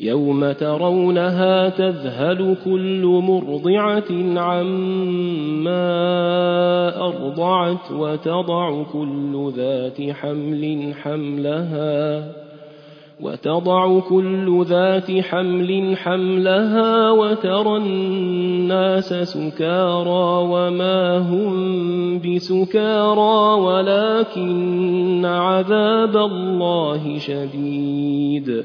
يوم ترونها تذهل كل مرضعة عما أرضعت وتضع كل ذات حمل حملها وتضع كل ذات حمل حملها وترى الناس سكارى وما هم بسكارى ولكن عذاب الله شديد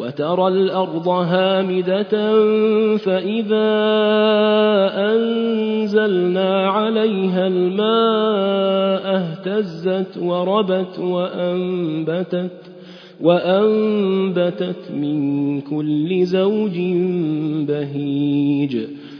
وترى الأرض هامدة فإذا أنزلنا عليها الماء اهتزت وربت وأنبتت وأنبتت من كل زوج بهيج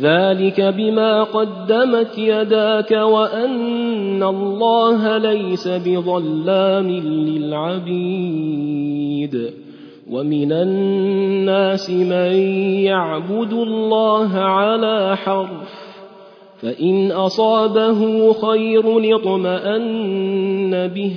ذلك بما قدمت يداك وأن الله ليس بظلام للعبيد ومن الناس من يعبد الله على حرف فإن أصابه خير اطمان به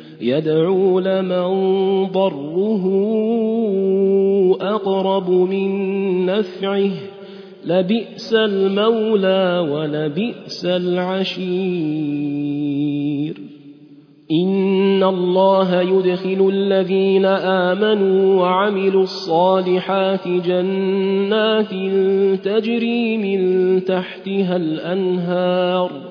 يدعو لمن ضره أقرب من نفعه. لبئس المولى ولبئس العشير. إن الله يدخل الذين آمنوا وعملوا الصالحات جنات تجري من تحتها الأنهار.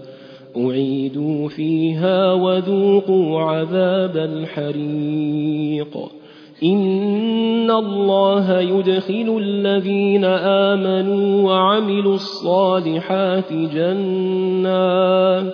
أعيدوا فيها وذوقوا عذاب الحريق إن الله يدخل الذين آمنوا وعملوا الصالحات جنات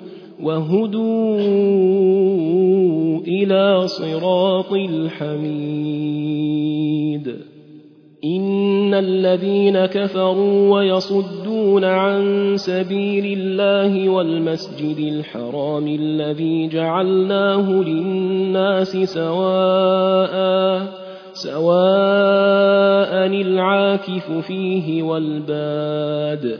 وهدوا إلى صراط الحميد. إن الذين كفروا ويصدون عن سبيل الله والمسجد الحرام الذي جعلناه للناس سواء سواء العاكف فيه والباد.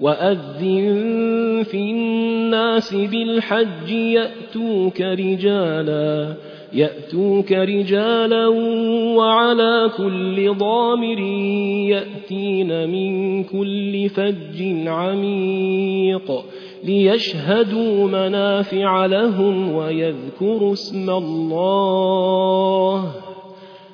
وأذن في الناس بالحج يأتوك رجالا يأتوك رجالا وعلى كل ضامر يأتين من كل فج عميق ليشهدوا منافع لهم ويذكروا اسم الله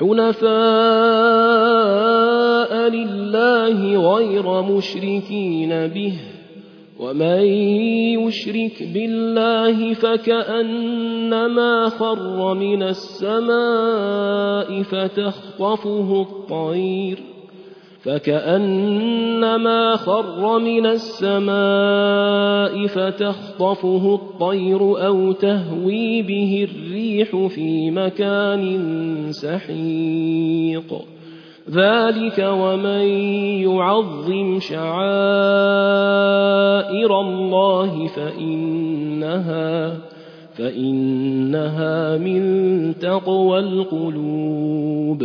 حنفاء لله غير مشركين به ومن يشرك بالله فكأنما خر من السماء فتخطفه الطير فكأنما خر من السماء فتخطفه الطير أو تهوي به الريح في مكان سحيق. ذلك ومن يعظم شعائر الله فإنها فإنها من تقوى القلوب.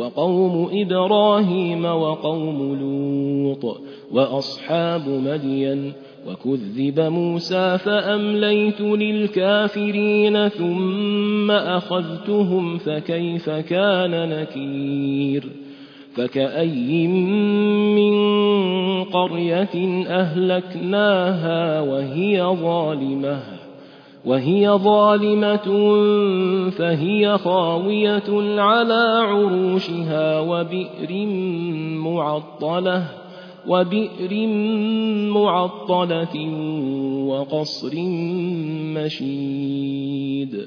وقوم إبراهيم وقوم لوط وأصحاب مدين وكذب موسى فأمليت للكافرين ثم أخذتهم فكيف كان نكير فكأي من قرية أهلكناها وهي ظالمة وهي ظالمة فهي خاوية على عروشها وبئر معطلة وبئر معطلة وقصر مشيد.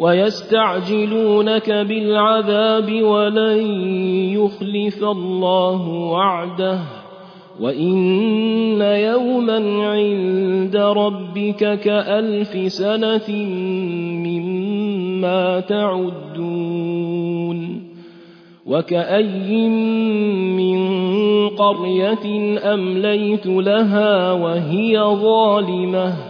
ويستعجلونك بالعذاب ولن يخلف الله وعده. وإن يوما عند ربك كألف سنة مما تعدون. وكأي من قرية أمليت لها وهي ظالمة.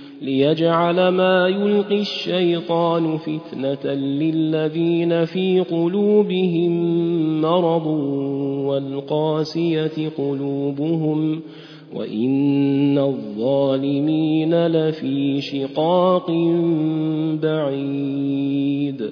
ليجعل ما يلقي الشيطان فتنة للذين في قلوبهم مرض والقاسية قلوبهم وإن الظالمين لفي شقاق بعيد.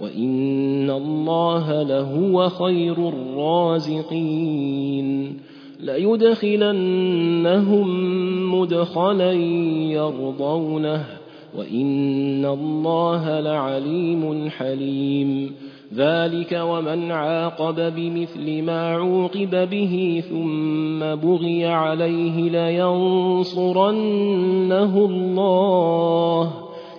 وإن الله لهو خير الرازقين ليدخلنهم مدخلا يرضونه وإن الله لعليم حليم ذلك ومن عاقب بمثل ما عوقب به ثم بغي عليه لينصرنه الله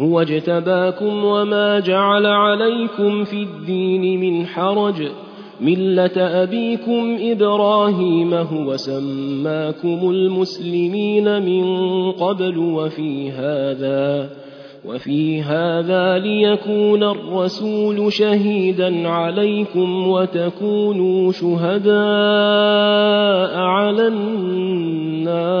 هو اجتباكم وما جعل عليكم في الدين من حرج. مله ابيكم إبراهيم هو سماكم المسلمين من قبل وفي هذا وفي هذا ليكون الرسول شهيدا عليكم وتكونوا شهداء على الناس.